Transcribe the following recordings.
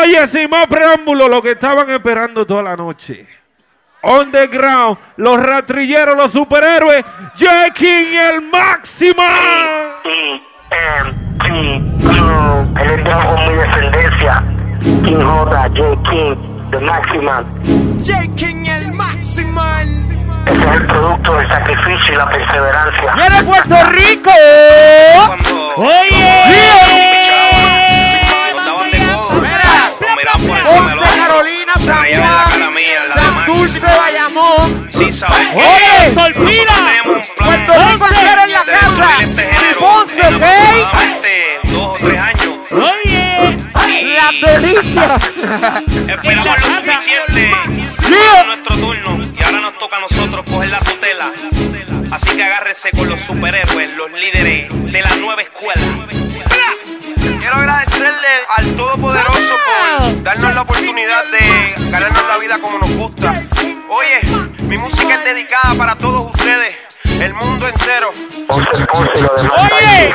Oye, sin más preámbulo, lo que estaban esperando toda la noche. On the ground, los ratrilleros, los superhéroes, Jekin el máximo. El enviado con mi descendencia. King J, J. King, The Maximum. J. King el Maximal. Ese es el producto del sacrificio y la perseverancia. ¡Viene Puerto Rico! Nos Carolina, Se San Juan, San. Dulce, Bayamón. Sí. Oye, plan Puerto Rico entero en la de casa. destruir este Ponce, ¿ok? dos o tres años. Y La delicia. Esperamos lo suficiente para nuestro turno y ahora nos toca a nosotros coger la tutela. Así que agárrese con los superhéroes, los líderes de la nueva escuela. Quiero agradecerle al Todopoderoso por darnos la oportunidad de ganarnos la vida como nos gusta. Oye, mi música es dedicada para todos ustedes, el mundo entero. Oye.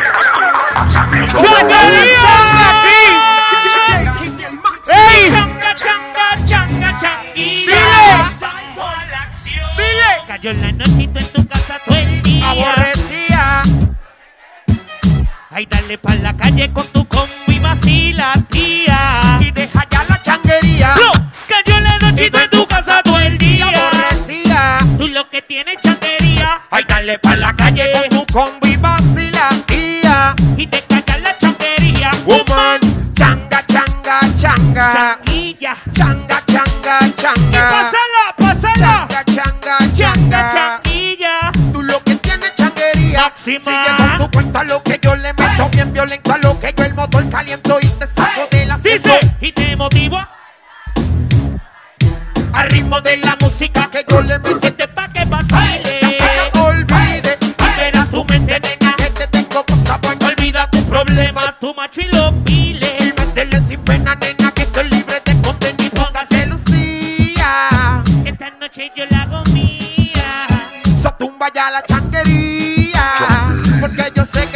¡Ey! Changa, changa, changa, changuilla. Dile. Cayó la nochito Ay, dale pa' la calle con tu combo y vacila, tía. Y deja ya la changuería. No, cayó la nochito en tu casa todo el Y día. Tú lo que tienes chantería. Ay, dale pa' la calle con tu combo Máxima. Sigue con tu cuenta lo que yo le meto bien violento a lo que yo el motor caliento y te saco de la Dice, y te motivo Al ritmo de la música que yo le meto. que te pa' que vacile. No te olvides. Libera tu mente, nena, que te tengo cosas buenas. Olvida tu problema. Tu macho y los piles. Métele sin pena, nena, que estoy libre de contenido. Póngase Lucía. Esta noche yo la hago mía. So tumba ya la changuería. Porque yo sé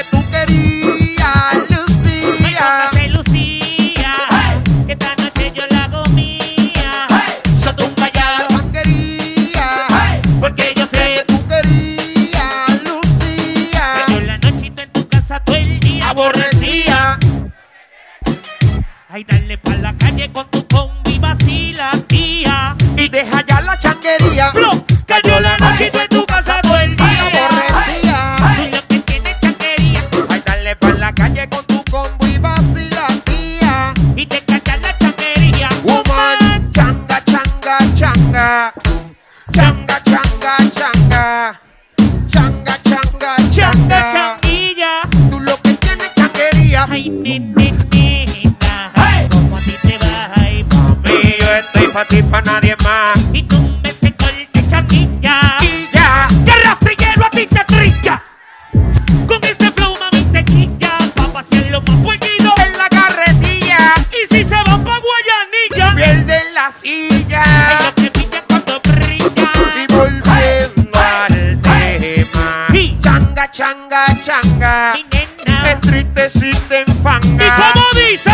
changa, changa. Mi nena. Entristeciste en ¿Y fanga. cómo dice?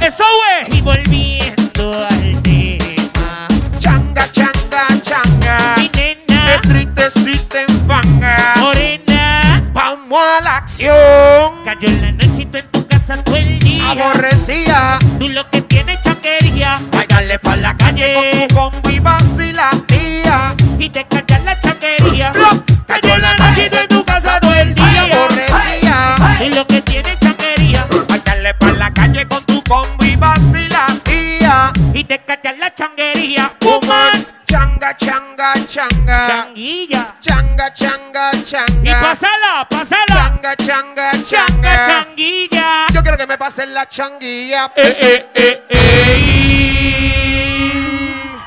Eso es. Y volviendo al tema. Changa, changa, changa. Mi nena. Entristeciste en fanga. Morena. Vamos a la acción. Cayó la nochito en tu casa todo el día. Aborrecía. Tú lo que tienes chanquería. Dale pa' la calle con tu combo y vacila, tía. Y te tía. Y te callas la changuería. Woman. Changa, changa, changa. Changuilla. Changa, changa, Y changa. pásala, pásala. Changa, changa, Changa, changa. changuilla. Yo quiero que me pasen la changuilla. Eh, eh, eh, eh.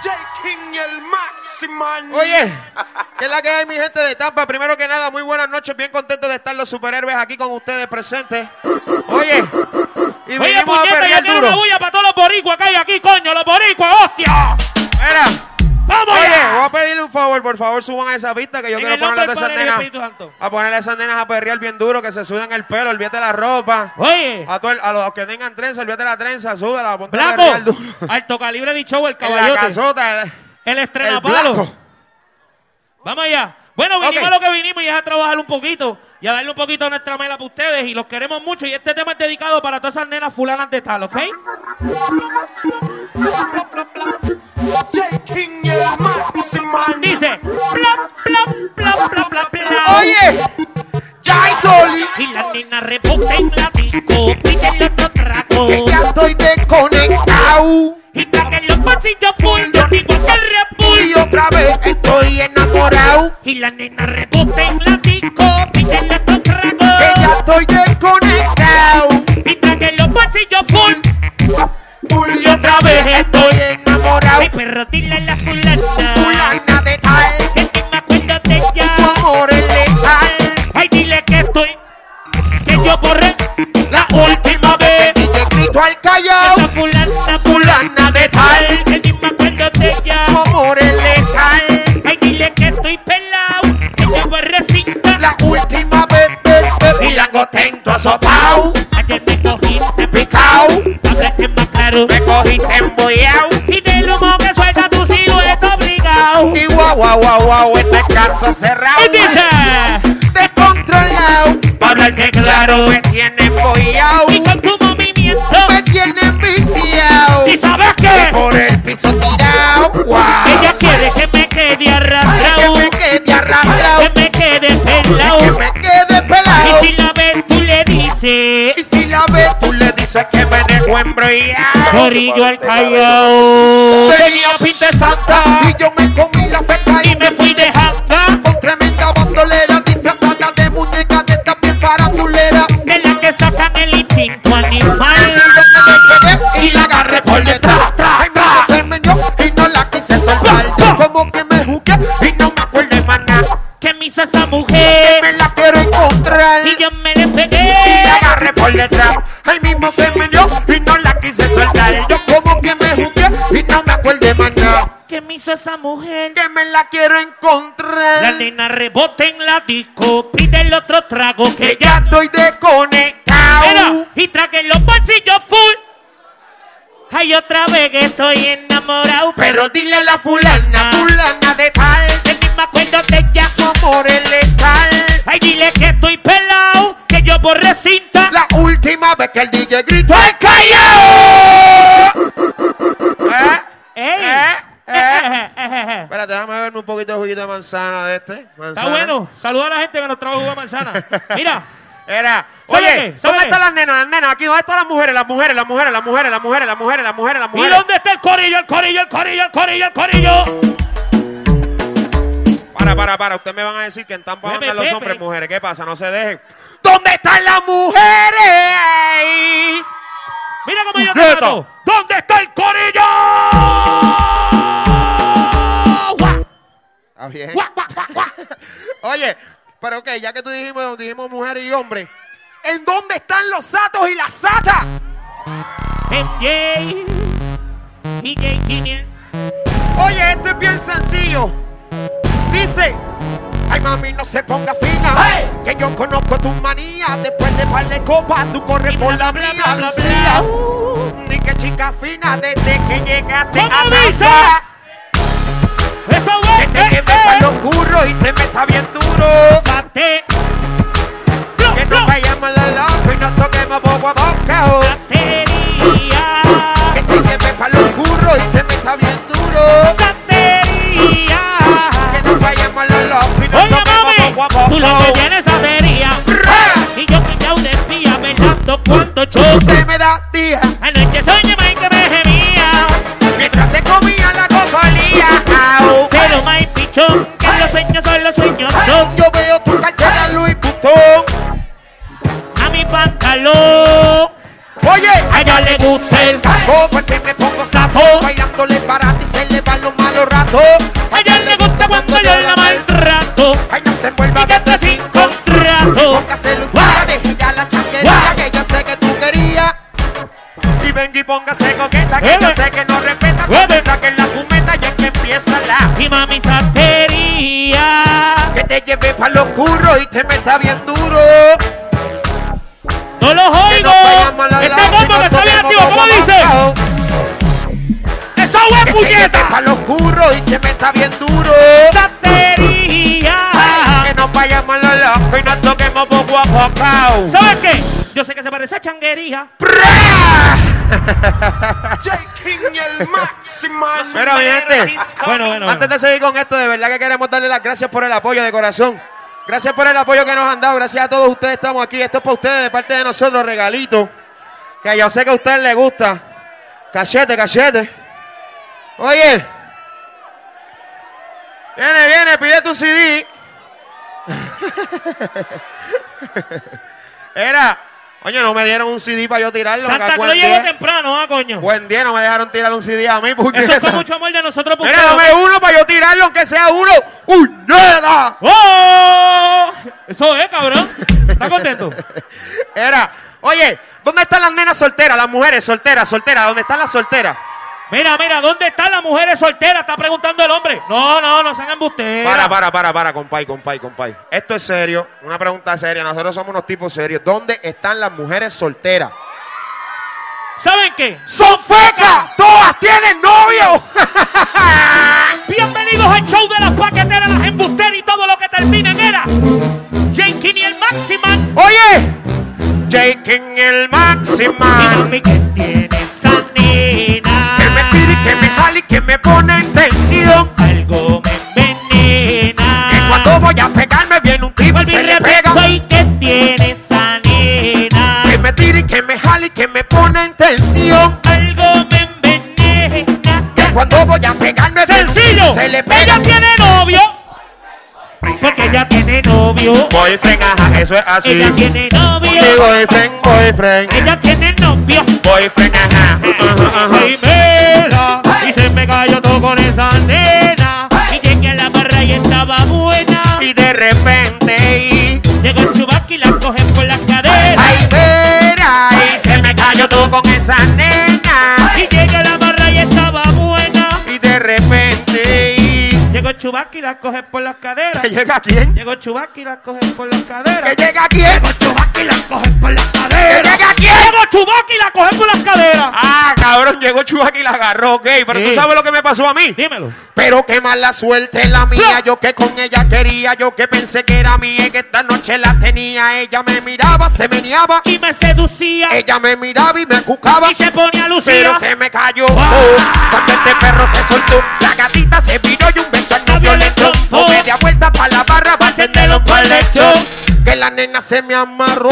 J. King el. Oye, ¿qué es la que hay, mi gente de Tampa? Primero que nada, muy buenas noches, bien contento de estar los superhéroes aquí con ustedes presentes. Oye, y Oye, venimos a puñeta, yo perrear quiero duro. una bulla para boricuas que hay aquí, coño, los boricuas, hostia. Mira. ¡Vamos Oye, voy a pedirle un favor, por favor, suban a esa pista que yo En quiero ponerle a esas nenas. A ponerle a esas nenas a perrear bien duro, que se sudan el pelo, olvídate la ropa. Oye, A, el- a los que tengan trenza, olvídate la trenza, súdala, ponte a Blanco, perrear duro. alto calibre de show, el En la caballote, casota, el, el estrenapalo. Vamos allá. Bueno, vinimos a lo que vinimos y es a trabajar un poquito y a darle un poquito a nuestra mela para ustedes y los queremos mucho y este tema es dedicado para todas esas nenas fulanas de tal, ¿ok? Dice, bla, bla, bla, bla, bla. Oye, Dolly, Y la nena rebota en la disco, pide el otro trago. que ya estoy desconectado. Y traje los bolsillos full, yo digo que el Red Bull. Y otra vez estoy enamorado. Y la nena rebota en la disco, pide el otro Que ya estoy desconectado. Y traje los bolsillos full, Y otra vez estoy enamorado. ay perro, dile a la fulana. Fulana de tal, Que ni me acuerdo de su ella. amor es letal. Ay, dile que estoy, que yo borré la última vez. Y te grito al Esa azotao. Ayer me cogiste Picao, hablaste más claro. me cogiste embollao. Y del humo que suelta tu silueta obligado. Y guau, guau, guau, guau, este caso cerrado. Descontrolado, para hablarte claro. me tiene embollao. Y con tu movimiento, Me tiene viciao. ¿y sabes qué? Por el piso tirao. Guau. Ella quiere que me quede Que arrastrado, dices que me. Corillo al callao. Tenía pinta santa y yo me comí la feca Y me fui de janga, con tremenda bandolera disfrazada de muñeca de esta bien farandulera. de la que sacan el instinto animal. Y la agarré por detrás, se me dio y no la quise soltar. Como que me jugué y no me acuerdo de más nada. Que me hizo esa mujer Me la quiero encontrar y yo me le y pegué. la agarré por detrás. Ahí mismo se me dio y no la quise soltar. Yo como que me jugué y no me acuerdo de más nada. Que me hizo esa mujer. Que me la quiero encontrar. La nena rebota en la disco, pide el otro trago que que ya. estoy desconectado. Mira, y traje los bolsillos full. Ay, otra vez que estoy enamorado, Pero dile a la fulana, fulana de tal, que ni me acuerdo de ella. su amor es letal. Ay, dile que estoy pelado, que yo borré cinta. La última vez que el DJ gritó ¡Ay, callao! ¿Eh? ¿Eh? ¿Eh? Está Espérate, déjame verme un poquito de juguito de manzana de este. Manzana. bueno. Saluda a la gente que nos trajo jugo de manzana. Mira, Era. ¿Sabe Oye, qué? ¿Sabe ¿dónde qué? están las nenas? Las nenas, aquí, ¿dónde están las mujeres? Las mujeres, las mujeres, las mujeres, las mujeres, las mujeres, las mujeres, las ¿y mujeres. dónde está el corillo, el corillo, el corillo, el corillo, el corillo? Para, para. Ustedes me van a decir que en Tampa andan los hombres, mujeres. ¿Qué pasa? No se dejen. ¿Dónde están las mujeres? Mira cómo yo te mato. ¿Dónde está el corillo? Está bien. Oye, pero ok, ya que tú dijimos, dijimos mujeres y hombres, ¿en dónde están los satos y las satas? Oye, esto es bien sencillo. Dice, ay mami, no se ponga fina, ¡Hey! que yo conozco tus manías. Después de par de copas, tú corres por la mía, Lucía. Ni que chica fina, desde que llegaste ¿Cómo a? Tampa, Eso que te eh, lleves para eh. los curros y te metas bien duro. Sate. Que no vayamos la loca y nos toquemos poco a boca. oh. Mami, poco a tú lo poco. que santería. Ra. Y yo pillado de espía, velando cuánto show. Usted me da tía Anoche soñé más que me gemía. mientras te comía la. Au. Pero más pichón, que los sueños son los sueños son. Yo veo tu cartera Louis Vuitton. A mi pantalón. Oye, A ella le gusta el cajo porque me pongo sapo. Bailándole para ti se le van los malos ratos. A ella le gusta cuando yo la maltrato. Ay, no se vuelva Y los curros y te meta bien duro. No los oigo. Este combo que está bien activo, ¿cómo dice? ¡Eso es puñeta! pa' los curros y te meta bien duro. Santería. Que nos vayamos a la loca y nos toquemos poco a poco. ¿Sabes qué? Yo sé que se parece a changuería. El. Pero mi gente, Bueno, bueno, antes de seguir con esto, de verdad que queremos darle las gracias por el apoyo de corazón. Gracias por el apoyo que nos han dado. Gracias a todos ustedes estamos aquí. Esto es para ustedes, de parte de nosotros, regalito. Que yo sé que a ustedes les gusta. Cachete, cachete. Oye. Viene, viene, pide tu CD. Era. Oye, no me dieron un CD para yo tirarlo. Santa buen llegó temprano, ¿ah, coño? Buen día, no me dejaron tirar un CD a mí. puñeta. Eso es con mucho amor de nosotros. Mira, dame uno para yo tirarlo, aunque sea uno. ¡Uy, nada! ¡Oh! Eso es, cabrón. ¿Estás contento? Era, oye, ¿dónde están las nenas solteras, las mujeres solteras, solteras? ¿Dónde están las solteras? Mira, mira, ¿dónde están las mujeres solteras? Está preguntando el hombre. No, no, no sean embusteras. Para, para, para, para, compay, compay, compay. Esto es serio, una pregunta seria. Nosotros somos unos tipos serios. ¿Dónde están las mujeres solteras? ¿Saben qué? ¡Son fecas! ¡Todas tienen novio! Bienvenidos al show de las paqueteras, las embusteras y todo lo que termina en era. Jenkins y el Maximan. Oye, Jake en el Y Maximan. mami, ¿qué tiene que me pone en tensión. Algo me envenena. Que cuando voy a pegarme viene un tipo y se y le pega. ¿y qué tiene esa nena? Que me tire, que me jale y que me pone en tensión. Algo me envenena. Que cuando voy a pegarme viene un tipo Sencillo. y se le pega. Ella tiene novio. Porque ella tiene novio. Boyfriend, ajá, eso es así. Ella tiene novio. Boyfriend, boyfriend. Ella tiene novio. Boyfriend, ajá, ajá, ajá. Y se me cayó todo con esa nena. Y llegué a la barra y estaba buena. Y de repente, Llegó el chubasco y la cogen por las caderas. ay, y se me cayó todo con esa nena. Y llegué a la barra y estaba buena. Y de repente, Llegó chubasco y la cogen por las caderas. ¿que llega quién? Llegó el chubasco y la cogen por las caderas. ¿Que llega quién? chubasco y la cogen por las ¿Que caderas. llega quién? Llegó chubasco y la cogen por las caderas. Ah, cabrón, llegó Chubac y la agarró, ok. Pero Sí. tú sabes lo que me pasó a mí. Dímelo. Pero qué mala suerte la mía, yo que con ella quería, yo que pensé que era mía y que esta noche la tenía. Ella me miraba, se meneaba, Y me seducía. ella me miraba y me cucaba. Y se ponía a lucir. Pero se me cayó ¡Ah! oh, cuando este perro se soltó. La gatita se viró y un beso al le trompó. Media vuelta para la barra, va a tenderlo por lecho. Que la nena se me amarró.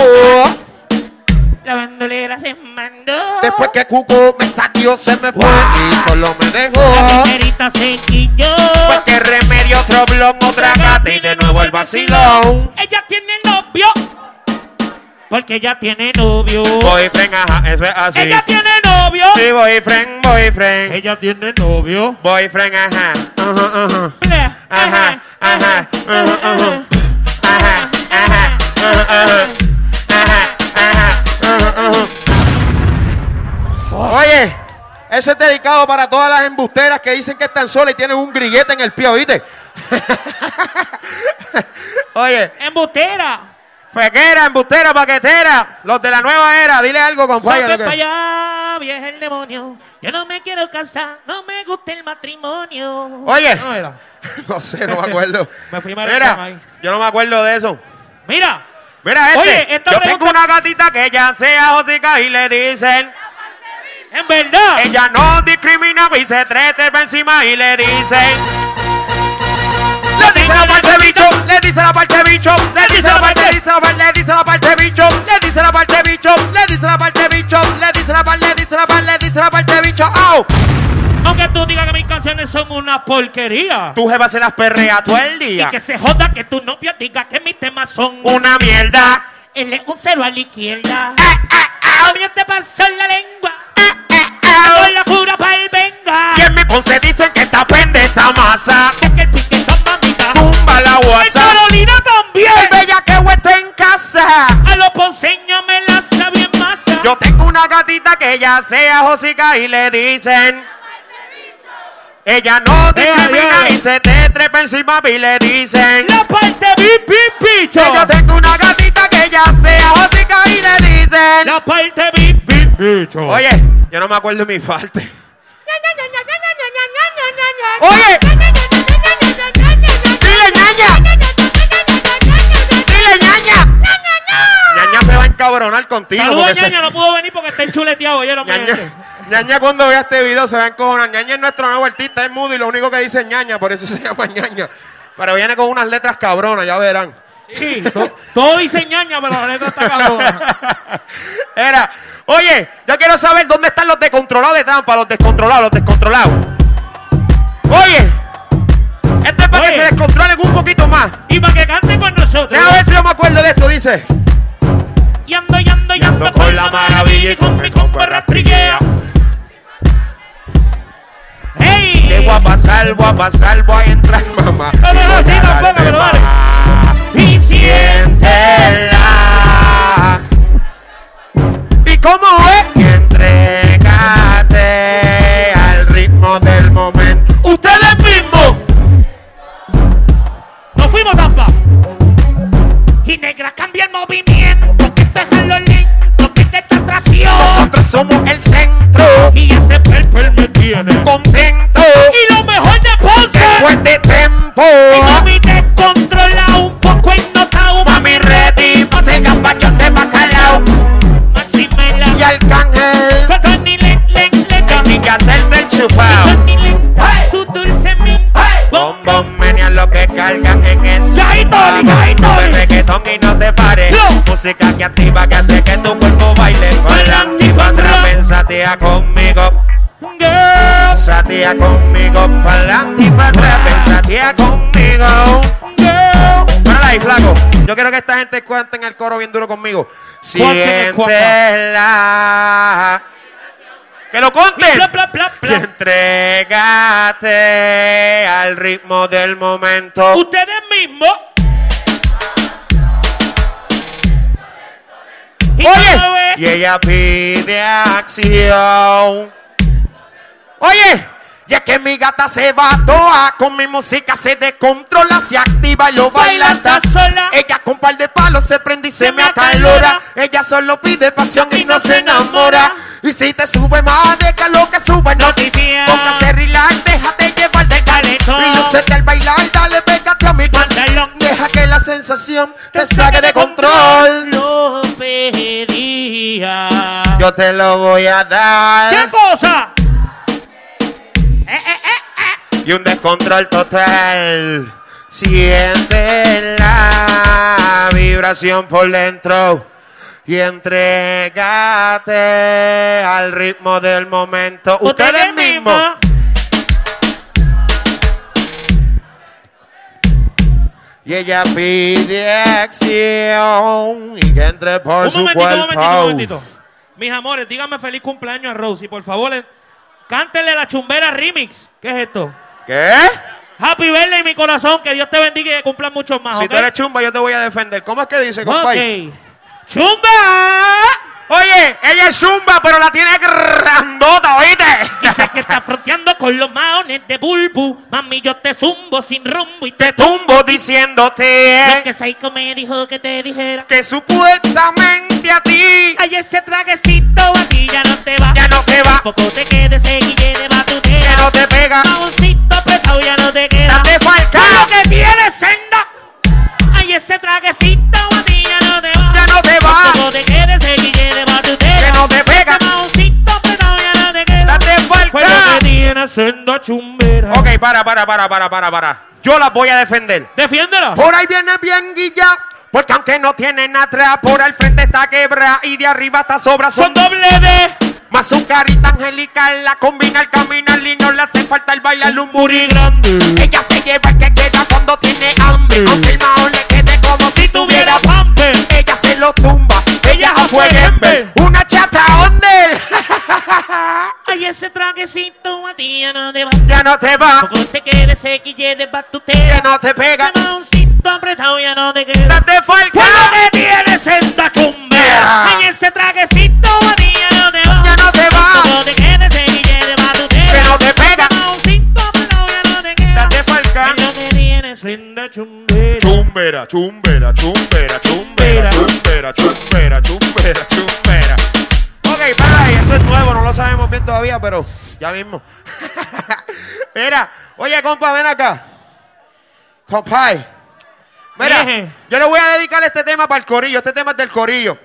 La bandolera se mandó. Después que Cuco me saqueó, se me fue y solo me La dejó. primerita se quilló. Pues que remedio, otro blon, otra gata y de nuevo el vacilón. Ella tiene novio. Porque ella tiene novio. Ajá, eso es así. Ella tiene novio. Sí, boyfriend, boyfriend. Ella tiene novio. Boyfriend, ajá. Ajá, ajá. Ajá, Ajá, ajá, ajá, ajá. Ajá, ajá, ajá, ajá. Ajá, ajá, ajá, ajá. Oye, eso es dedicado para todas las embusteras que dicen que están solas y tienen un grillete en el pie, ¿oíste? Oye, Embustera. Fequera, embustera, paquetera, los de la nueva era, dile algo. Sabe lo para allá, vieja el demonio. Yo no me quiero casar, no me gusta el matrimonio. Oye, No era. no sé, no me acuerdo. Me fui Mira, ahí. yo no me acuerdo de eso. Mira, Mira este, Oye, esta yo pregunta- tengo una gatita que ella sea jósica y le dicen, en verdad. ella no discrimina y se trete por encima y le dicen, le dice la parte bicho, le dice la parte bicho, le dice la parte, le dice la parte, le dice la parte bicho, le dice la parte bicho, le dice la parte bicho, le dice la parte, le dice la parte, le dice la parte bicho, ¡au! Aunque tú digas que mis canciones son una porquería. Tu jefa se las perrea todo el Y día. que se joda que tu novia diga que mis temas son Una mierda. Él es un cero a la izquierda. Ah, También te pasó en la lengua. Con la cura para el venga. Y en mi ponce dicen que esta pende esta masa. Guasa. Carolina también. El bella que está en casa. A los ponceños me la sabe masa. Yo tengo una gatita que ella sea Josica y le dicen. Ella no discrimina y se te trepa encima y le dicen. La parte bip, bip, bicho. Yo tengo una gatita que ella sea Josica y le dicen. La parte bip, bip, bicho. Oye, yo no me acuerdo de mi parte. Oye, encabronar contigo. Saludos se- Ñaña, no pudo venir porque está enchuleteado. Oye, no me Ñaña, Ñaña cuando vea este video se va a encojonar. Ñaña es nuestro nuevo artista, es mudo y lo único que dice es Ñaña, por eso se llama Ñaña. Pero viene con unas letras cabronas, ya verán. Sí, to- todo dice Ñaña, pero la letra está cabrona. Era, oye, yo quiero saber dónde están los descontrolados de trampa, los descontrolados, los descontrolados. Oye, esto es para Oye. que se descontrolen un poquito más. Y para que cante con nosotros. Déjame ver si yo me acuerdo de esto, dice. Y ando, y ando, y ando con la maravilla y con mi compa rastrillea. Te ¡Hey! voy a pasar, voy a pasar, voy a entrar, mamá. No, no, no, sí, tampoco, pero más. Y Siéntela. ¿Y cómo es? Y entrégate al ritmo del momento. Ustedes mismos. Nos fuimos, Tampa. Y negra cambia el movimiento. Esta atracción. Nosotros somos el centro. Y ese purple me tiene. Contento. Y lo mejor de Ponce. Después de tiempo. Y mami descontrola un poco ennotado. Mami ready. Pase el gazpacho, se bacalao. Maximela. Y Arcángel. Con Tony Len, Len, Len. Tony Gatel del chupao. Tu dulce menea lo que cargan en eso. Ya, ahí, Tony, ya, ahí, Tony. Reggaetón y no te pares. Yo. Música que activa, que hace que tu cuerpo baile. Con la antigua pensatea conmigo. Girl, conmigo. Pa'lante y para atrás, pensatea conmigo. girl. Para ahí, flaco. Yo quiero que esta gente cuente en el coro bien duro conmigo. Siéntela. Que lo conten. Bla, bla, bla, Y bla. entrégate al ritmo del momento. Ustedes mismos. Oye, y ella pide acción. Oye, y es que mi gata se va toa, con mi música se descontrola, se activa y lo baila sola. Ella con par de palos se prende y se, Se me acalora. Ella solo pide pasión y, Y no se enamora. Y si te sube más, deja lo que sube, no te. Póngase relax, déjate llevar de Calentón. Y lucete al bailar, dale, pégate a mi Pantalón. Deja que la sensación te saque de control. Lo pedía. Yo te lo voy a dar. ¿Qué cosa? Eh, eh, eh, y un descontrol total. Siente la vibración por dentro y entrégate al ritmo del momento. Ustedes mismos. Y ella pide acción y que entre por Un su momentito, un cuerpo. momentito, un momentito. Mis amores, díganme feliz cumpleaños a Rosie, por favor. le- Cántele la chumbera remix. ¿Qué es esto? ¿Qué? Happy birthday, mi corazón. Que Dios te bendiga y que cumplan muchos más. Si tú eres chumba, yo te voy a defender. ¿Cómo es que dice, compadre? Ok. ¡Chumba! Oye, ella es chumba, pero la tiene grandota, ¿oíste? Dice que está fronteando con los maones de bulbu. Mami, yo te zumbo sin rumbo y te Te tumbo diciéndote Lo que Saiko me dijo que te dijera. que supuestamente a ti Ay, ese traguecito a ti ya no te va. ya no te va, Poco te quedes seguille de que batutera. no te pega, Maoncito apretado ya no te queda. date falca, Lo que tienes senda. Ay, ese traguecito senda chumbera. Ok, para, para, para, para, para, para. Yo las voy a defender. Defiéndela. Por ahí viene bien guilla, porque aunque no tienen atrás, por al frente está quebra y de arriba está sobra. Son doble D. Más su carita angelical la combina al caminar y no le hace falta el bailar un Buri grande. Ella se lleva el que queda cuando tiene hambre. Aunque el maón le quede como si tuviera pamper. Ella se lo tumba. Ella Ella fue. Una chata under. y ese traguecito a ti ya no te va. Ya no te va. Poco te quedes XY de batutera. Ya no te pega. Ese maoncito apretado ya no te queda. te falta. ¿Qué te tienes en tu cumbia? En ese traguecito a ti ya no te va. Ya no te va. Poco te quedes XY de batutera. Que no te pega. Ese maoncito apretado ya no te queda. te falta. Ya no te tienes en la chumbera. Chumbera, chumbera, chumbera, chumbera, chumbera, chumbera, chumbera, chumbera. Ok, para es nuevo, no lo sabemos bien todavía, pero ya mismo. Mira, oye, compa, ven acá. Compay. Mira, Eje. yo le voy a dedicar este tema para el corillo. Este tema es del corillo.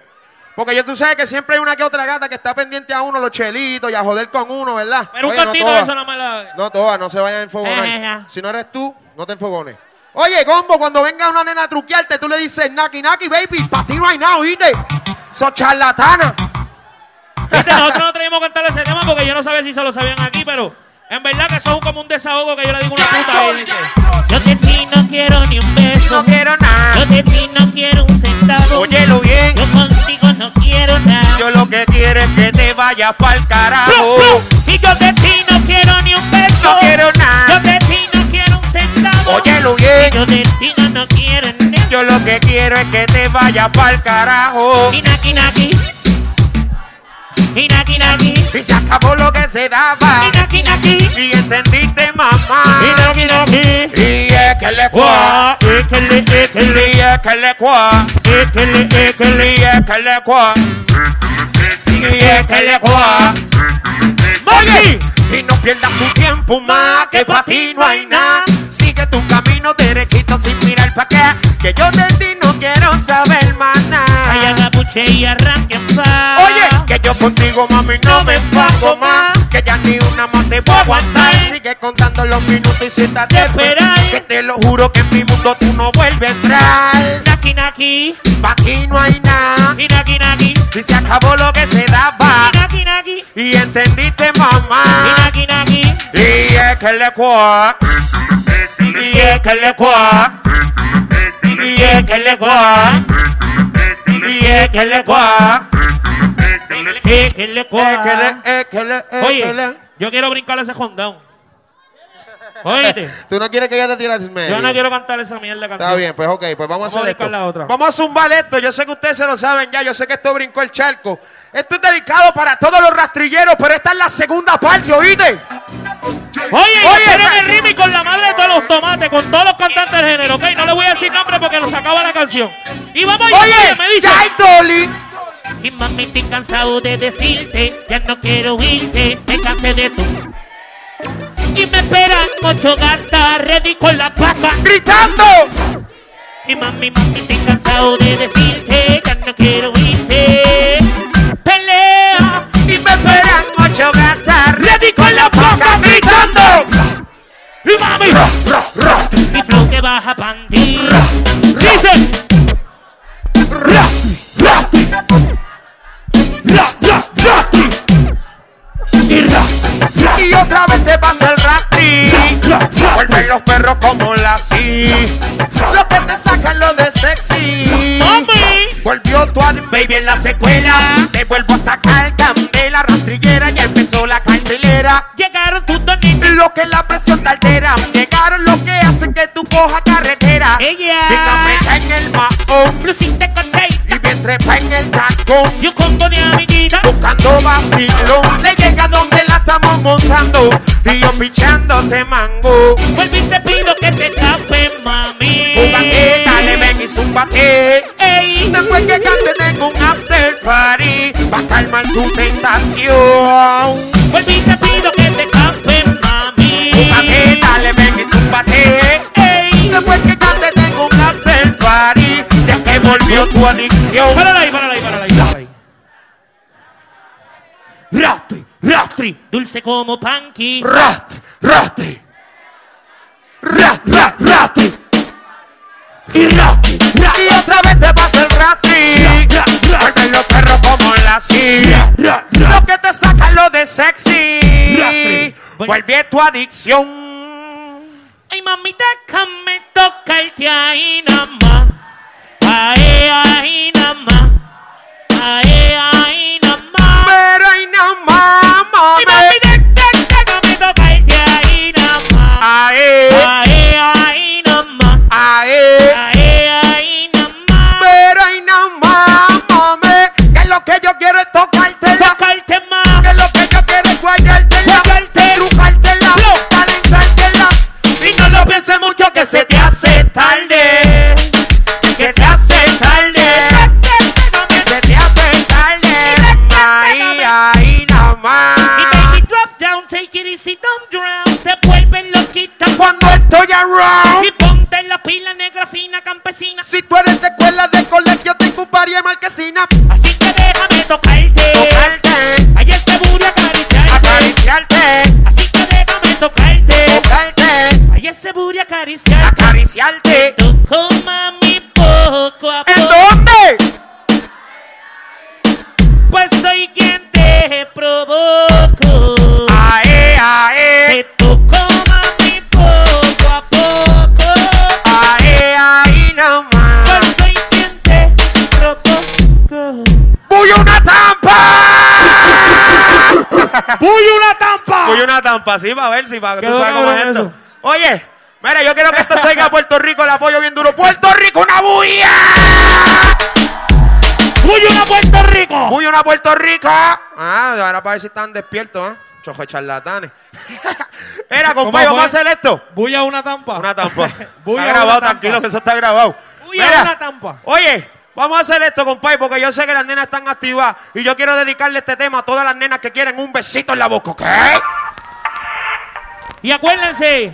Porque yo, tú sabes que siempre hay una que otra gata que está pendiente a uno, los chelitos, y a joder con uno, ¿verdad? Pero un Oye, no de eso no me la... No todas, no se vayan a enfogonar. Si no eres tú, no te enfogones. Oye, combo, cuando venga una nena a truquearte, tú le dices, Naki, Naki, baby, para ti right now, ¿oíste? Sos charlatana. Viste, nosotros no teníamos que cantar ese tema porque yo no sabía si se lo sabían aquí, pero en verdad que eso es como un desahogo que yo le digo una puta a. Yo de ti no quiero ni un beso. No quiero nada. Yo de ti no quiero un centavo. Óyelo bien. Yo contigo no quiero nada. Yo lo que quiero es que te vayas pa'l carajo. Y yo de ti no quiero ni un beso. No quiero Yo nada. de ti no quiero un centavo. Óyelo bien. Yo de ti no, no quiero nada. Yo lo que quiero es que te vayas pa'l carajo. Y naki naki. Y naki naki. Y se acabó lo que se daba. Y naki naki. Y entendiste, mamá. Y naki naki. Y es que le cua. Guau, ékele, ékele, Y es que le cua. ékele, ékele. Y es que le cua. Y es que le cua. Oye, y no pierdas tu tiempo más, que pa' ti no hay nada. Sigue tu camino derechito sin mirar pa' acá, que yo de ti no quiero saber más Ay, nada. agapuche y arranque contigo, mami, no me enfago más. Que ya ni una más te voy a aguantar. Sigue contando los minutos y siéntate Te esperáis. Que te lo juro que en mi mundo tú no vuelves a entrar. Naki naki. Pa' aquí no hay nada. Y naki naki. Y se acabó lo que se daba. Y naki naki. Y entendiste, Y mamá. naki naki. Y es que le cua. Y es que le cua. Y es que le cua. Y es que le cua. Que le, es que le, es que Oye, le. yo quiero brincarle ese condón. Oíste, Tú no quieres que yo te tire al medio. yo no quiero cantar esa mierda canción. Está bien, pues ok, pues vamos a Vamos a hacer esto. buscar la otra. Vamos a zumbar esto. Yo sé que ustedes se lo saben ya. Yo sé que esto brincó el charco. Esto es dedicado para todos los rastrilleros, pero esta es la segunda parte, ¿oíste? Oye, Oye, el remix con la madre de todos los tomates, con todos los cantantes del género, ¿ok? No le voy a decir nombre porque nos acaba la canción. Y vamos allá, Oye, me dice. ya hay Dolly. Y mami, estoy cansado de decirte, ya no quiero oírte, me cansé de tu. Y me esperan ocho gatas ready con la paca. Gritando. Y mami, mami, estoy cansado de decirte, ya no quiero oírte. Pelea. Y me esperan ocho gatas ready con la paca gritando. Y mami, mi flow que baja panty. Dice. Y otra vez te pasa el rastri. Vuelven los perros como la sí. Los que te sacan lo de sexy. Volvió tu baby en la secuela. Te vuelvo a sacar candela rastrillera. Ya empezó la cartelera. Llegaron tus donitas. Lo que la presión te altera. Llegaron los que hacen que tú cojas carretera. Ella. Fíjame en el maón. Luciste con trepa en el tacón. Y un combo de amiguita. Buscando vacilón. Le llega donde la estamos montando. Y yo pichándote mango. Vuelve y te pido que te tapes, mami. Jugate, dale, ven y zúmbate. Ey. Después que cante tengo un after party Pa' calmar tu tentación Vuelve y te pido volvió tu adicción. Párala ahí, párala ahí, párala ahí, párala ahí. Rastri, rastri, dulce como panqui. Rat, rati Rat, rat, rati Y rastri, Y otra vez te pasa el rati Vuelven los perros como la silla Lo que te saca lo de sexy. Rastri. Vuelve tu adicción. Ay, mami, déjame tocarte ahí nada más. Ahí, ahí. Ahí, ahí tocarte ahí. Ae, Ahí, ahí más. ae. Ahí, ahí nada más. Pero hay nada más, mami. Que lo que yo quiero es tocártela. Tocarte más. Que lo que yo quiero es. Guayarte. Y no lo pienses mucho que se te hace tarde. Voy a una tampa, sí, para ver si para tú sabes cómo es esto. Oye, mira, yo quiero que esto salga a Puerto Rico, el apoyo bien duro. ¡Puerto Rico, una bulla! ¡Uy, una Puerto Rico! ¡Voy a una Puerto Rico! Ah, ahora para ver si están despiertos, ¿eh? Chojo de charlatanes. Mira, compadre, ¿Cómo vamos a hacer esto. Bulla una tampa. Una tampa. Bulla está una grabado, tampa. tranquilo, que eso está grabado. Bulla Mira, una tampa. Oye, vamos a hacer esto, compadre, porque yo sé que las nenas están activadas y yo quiero dedicarle este tema a todas las nenas que quieren un besito en la boca, ¿ok? Y acuérdense,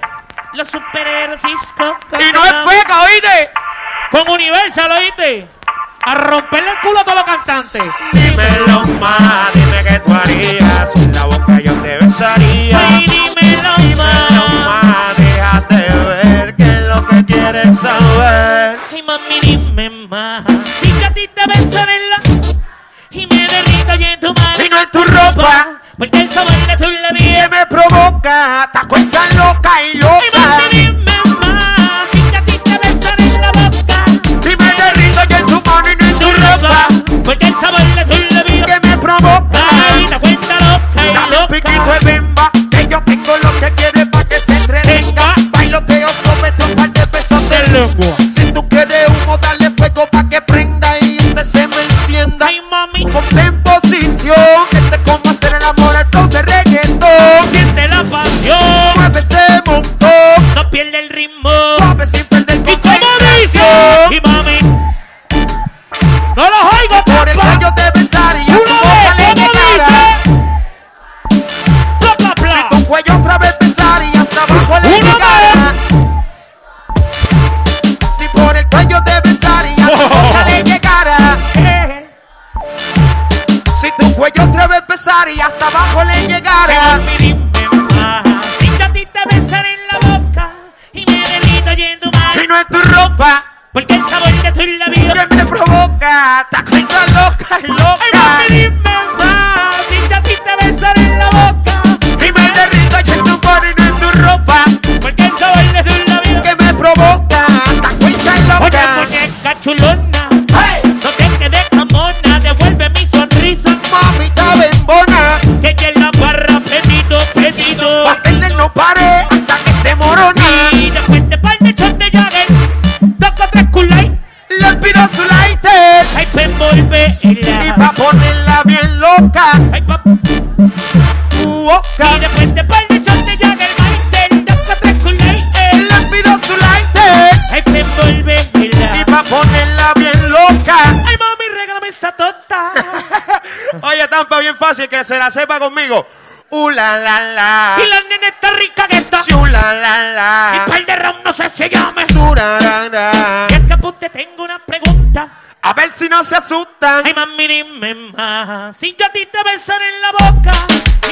los superhéroes Cisco. Y no es feca, ¿oíste? Con Universal, ¿oíste? A romperle el culo a todos los cantantes. Dímelo más, dime qué tú harías. En la boca yo te besaría. Ay, dímelo Dímelo más. déjate ver qué es lo que quieres saber. Ay, mami, dime más. Si yo a ti te besaré en la... Y me derrito y en tu mano. Y no en tu ropa. Porque el sabor de tu Que labio. me provoca, te acuestas loca y Ay, loca. mami, dime más. Si a ti te besaré en la boca. Y me derrito y en tu mano y no en Tu tu ropa. ropa. Porque el sabor de tu labio. Que me provoca. Ay, la cuenta loca y Dame un piquito loca. de bemba, que yo tengo lo que quiere pa' que se entretenga. Bailoteo sobre tu par de besos de lengua. Si tú quieres humo, dale fuego pa' que prenda y usted se me encienda. Ay, mami, Ponte pa' ponerla bien loca. Ay, pa' Tu boca. Y después de par de shot de Jagger, Maiter, dos o tres eh, Le pido su lighter hay pa' y envolverla. pa' ponerla bien loca. Ay, mami, regálame esa tota. Oye, Tampa, bien fácil que se la sepa conmigo. Uh, la, la, la. Y la uh, la, la, Y la. par de round no sé si llame. Y es que pues te tengo una pregunta. A ver si no se asustan. Ay, mami, dime más. Si yo a ti te besaré en la boca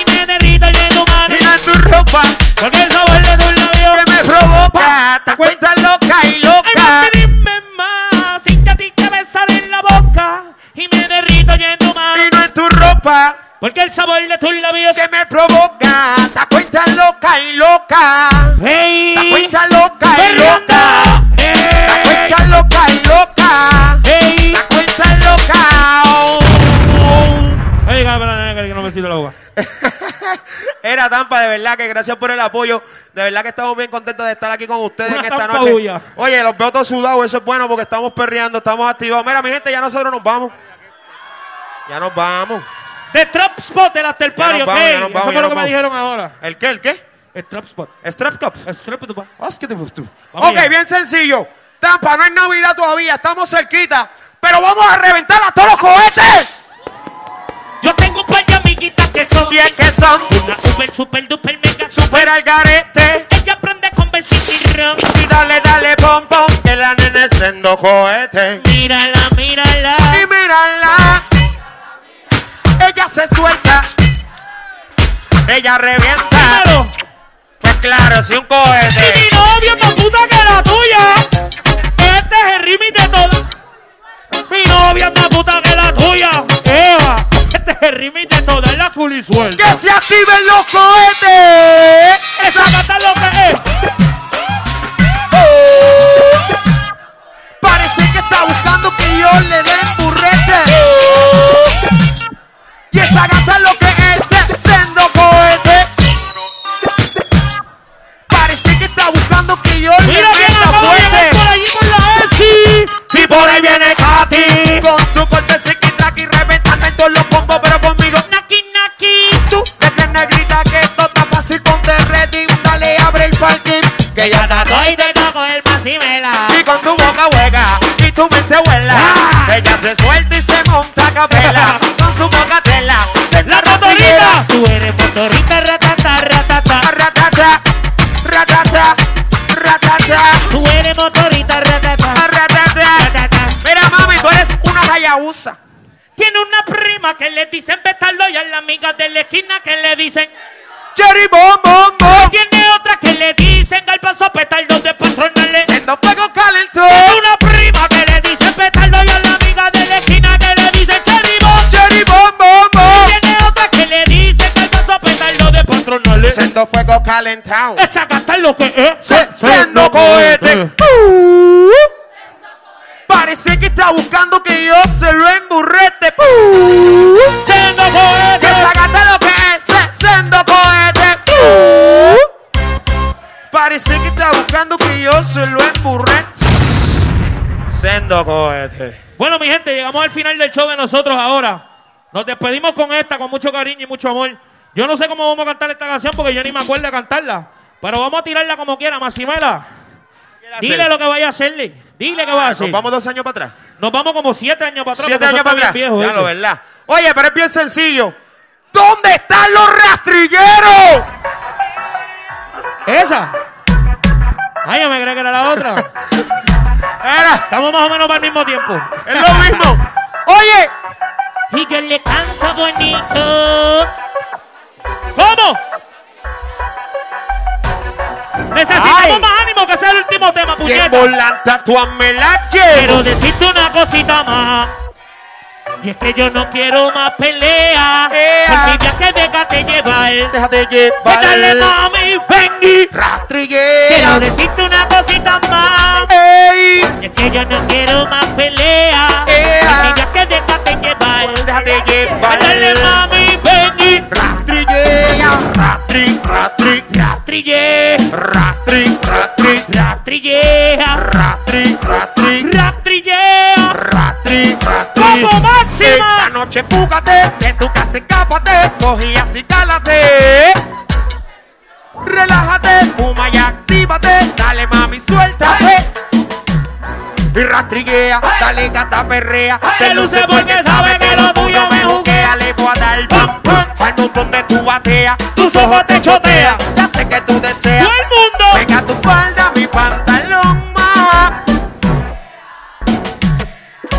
y me derrito y en tu mano. Mira tu ropa Porque el sabor de tus labios. que me provoca. Te cuenta loca y Ay, loca. mami, dime más. Si yo a ti te besaré en la boca y me derrito y en tu mano. Y no en tu ropa Porque el sabor de tus labios. que me provoca. Te cuenta loca y loca. ¡Hey! Te cuenta loca y loca. Te ¡Hey! cuenta loca y loca. ¡Hey! Te cuenta loca. Oh, oh. Que no me sirve la boca. Era Tampa, de verdad que gracias por el apoyo. De verdad que estamos bien contentos de estar aquí con ustedes Una en esta noche. bulla. Oye, los veo todos sudados, eso es bueno porque estamos perreando, estamos activados. Mira, mi gente, ya nosotros nos vamos. Ya nos vamos. The Trap Spot del After Party, ¿ok? Eso fue lo que me dijeron ahora. ¿El qué? ¿El qué? El Trap Spot. El Spot. Hostia, tú, tú. Vamos Ok, bien sencillo. Tampa, no es Navidad todavía, estamos cerquita. Pero vamos a reventar a todos los cohetes. Yo tengo un par de amiguitas que son Bien que son. Una super, super, duper, mega mujer al garete. Ella prende con besito y dale, dale, pom, pom, que la nena es sendo cohete. Mírala, mírala. Y mírala, ella se suelta, ella revienta. Pues claro, si un Y cohete. mi novia es más puta que la tuya. Este es el remix de todo. Mi novia es más puta que la tuya. Eva. Este es el remix de todo. Es la full y suelta. ¡Que se activen los cohetes! Esa gata lo que es. Parece que está buscando que yo le dé burrete. Y esa gata lo que es sendo cohete. Parece que está buscando que yo le Mira acaba de llegar por fuerte. allí con la Etsy. Y por ahí viene Katy Con su corte y reventando en todos los combos Pero conmigo Naki, naki. tú que negrita que esto está fácil Ponte ready, dale, abre el parking Que ya está Hoy te toco el pasimela. Y con tu boca hueca Y tu mente vuela Ah. Ella se suelta y se monta a capela Con su boca que le dicen petardo y a la amiga de la esquina que le dicen. Cherry bom bom bom Tiene otra que le dicen al paso petardo de patronales. Siendo fuego calentón Tiene una prima que le dicen petardo y a la amiga de la esquina que le dicen cherry bomb. Cherry bom bom bom Tiene otra que le dicen al paso petardo de patronales. Siendo fuego calentado Esa gata es lo que es. Siendo cohete Parece que está buscando que yo se lo emburrete Siendo cohete. Que esa gata lo que es Siendo cohete Parece que está buscando que yo se lo emburrete Siendo cohete Bueno, mi gente, llegamos al final del show de nosotros ahora. Nos despedimos con esta, con mucho cariño y mucho amor. Yo no sé cómo vamos a cantar esta canción porque yo ni me acuerdo de cantarla. Pero vamos a tirarla como quiera, Maximela. Dile lo que vaya a hacerle. Dile que va a hacer. Nos vamos dos años para atrás Nos vamos como siete años para atrás. Siete años para atrás. viejo, ya lo verdad. Oye, pero es bien sencillo. ¿Dónde están los rastrilleros? Esa. Ay, yo me creí que era la otra. Era, Estamos más o menos para el mismo tiempo. es lo mismo. Oye, Y yo le canto bonito. ¿Cómo? Necesitamos Ay. más ánimo que sea el último tema, puñeta. volanta tu me la Quiero decirte una cosita más. Y es que yo no quiero más pelea. Mi viaje déjate llevar. Déjate Dale llevar. mami, vengi. Quiero Rastrillero. decirte una cosita más. Ey, Y es que yo no quiero más pelea. Mi viaje déjate llevar. déjate llevar. Dale mami, Rastrille, rastri, rastri, rastrilleja, rastri, rastri, rastrillea. rastri, rastri. ¡Como máxima! Esta noche fúgate, de tu casa escápate, coge y así cálate. Relájate, fuma y actívate, dale mami, suéltate. Y rastrillea, dale gata perrea, te luce porque sabe que lo tuyo me juquea, le voy a dar pam pam al montón de tu batea, tus ojos te chotean, ya sé que tú deseas. ¡Todo el mundo! Venga tu falda, mi pantalón más.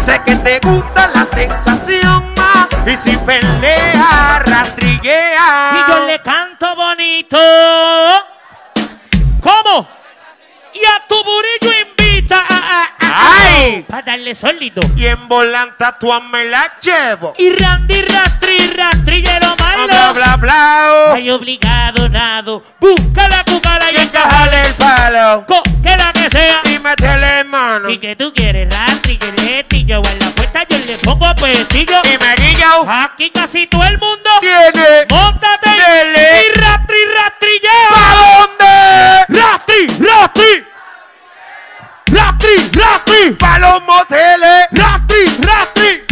Sé que te gusta la sensación más. Y si pelea, rastrillea. Y yo le canto bonito. ¿Cómo? Y a tu burillo invita a, a- ¡Ay! para darle sólido. Y en volanta tu me la llevo. Y Randy rastri, rastrillero malo. Bla, bla, bla. Hay obligado nado. Busca la cucara y Y encajale el palo. Que la que sea. Y métele mano. Y Y que tú quieres rastrillete. Y yo en la puesta yo le pongo pestillo. me guillo. Aquí casi todo el mundo. Tiene. Pa' los moteles. ¡Rastri! ¡Rastri!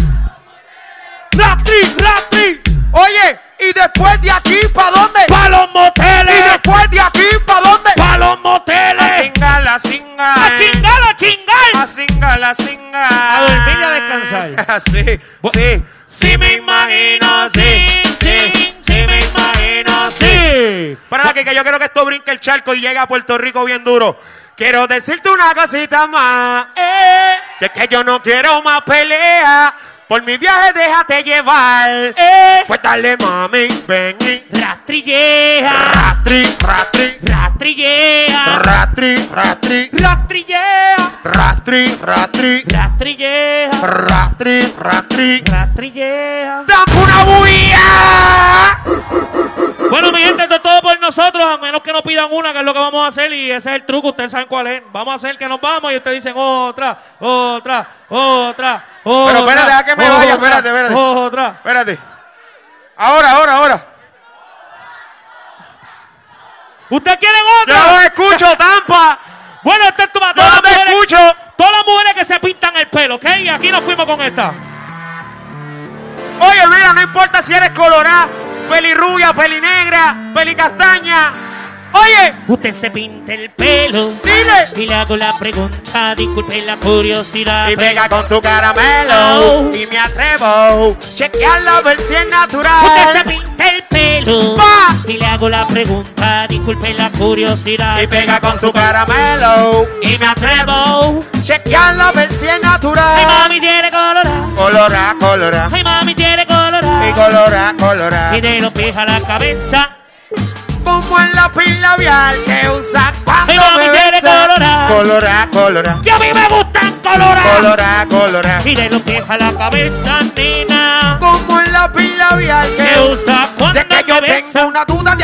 ¡Rastri! ¡Rastri! Oye, y después de aquí, ¿pa' dónde? ¡Pa' los Y moteles! después de aquí, ¿pa' dónde? ¡Pa' los A moteles! cingar, a cingar. ¡A chingar, a A chingar! cingar, a cingar. A dormir y a descansar. sí, sí. Sí me imagino, que yo quiero que esto brinque el charco y llegue a Puerto Rico bien duro. Quiero decirte una cosita más, eh, que es que yo no quiero más pelea. Por mi viaje déjate llevar, eh. Pues dale mami, ven y Rastrillea, ratri, ratri, rastrillea, ratri, ratri, rastrillea, ratri, ratri, rastrillea, ratri, ratri. rastrillea. ¡Dame una bulla! Bueno, mi gente, esto es todo por nosotros, a menos que nos pidan una, que es lo que vamos a hacer, y ese es el truco, ustedes saben cuál es. Vamos a hacer que nos vamos y ustedes dicen otra, otra, otra, otra. Pero espérate, deja que me vaya, espérate, espérate. Otra. Espérate. Ahora, ahora, ahora. ¿Ustedes quieren Yo otra? lo escucho, Tampa. Bueno, este es tu Yo no te mujeres- escucho. Todas las mujeres que se pintan el pelo, ¿ok? Y aquí nos fuimos con esta. Oye, mira, no importa si eres colorada, pelirrubia, pelinegra, pelicastaña. Oye, Usted se pinta el pelo. dile. Y le hago la pregunta, disculpe la curiosidad. Y pega con tu caramelo. Y me atrevo. Chequearla a ver si es Usted se natural. pinta el pelo. Pa. Y le hago la pregunta, disculpe la curiosidad. Y pega con tu caramelo. Y me atrevo. Chequearla a ver si es Ay, natural. mami tiene colorada. Colorá, colorá. Ay, mami tiene colorada. Y colorá, colorá. Y de los pies a la cabeza. Como en la pila labial que usa cuando me colorá. Colorá, colorá. Que a mí me gustan coloradas. Colorá, colorá. Y de los pies a la cabeza, nena. Como en la pila labial Que que usa cuando De que yo me tengo una duda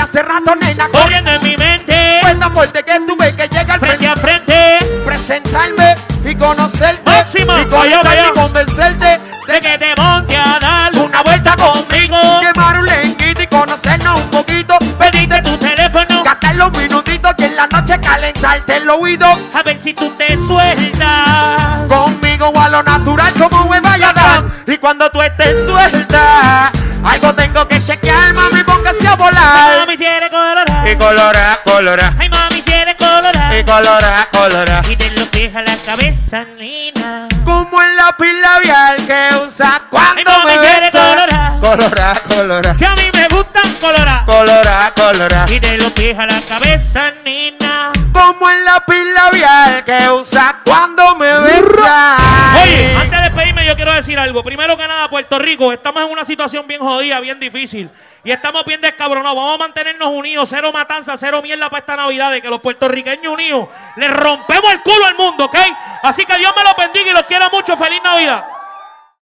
oído A ver si tú te sueltas. conmigo o a lo natural como me vaya a dar y cuando tú estés suelta algo tengo que chequear mami póngase a Ay, volar mami tiene colorada. y colora colora Ay, mami tiene colorada. y colora colora Y de los pies a la cabeza, nena. como en la pila labial que usa Ay, cuando mami, me quiere besa colorá. colora colora Que a mí me gustan coloradas. colora colora Y de los pies a la cabeza, nena. Como en la pila labial que usa cuando me besa Oye, antes de despedirme yo quiero decir algo. Primero que nada, Puerto Rico, estamos en una situación bien jodida, bien difícil. Y estamos bien descabronados. Vamos a mantenernos unidos. Cero matanza, cero mierda para esta Navidad. De que los puertorriqueños unidos le rompemos el culo al mundo, ¿ok? Así que Dios me los bendiga y los quiero mucho. Feliz Navidad.